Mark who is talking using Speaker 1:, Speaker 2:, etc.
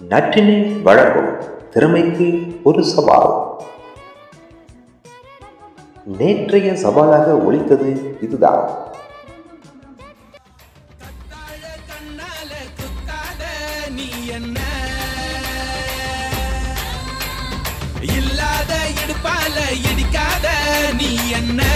Speaker 1: நற்றினை வழங்கும் திறமைக்கு ஒரு சவால். நேற்றைய சவாலாக ஒழித்தது இதுதான்.
Speaker 2: இல்லாத இடுப்பால இடிக்காத நீ என்ன?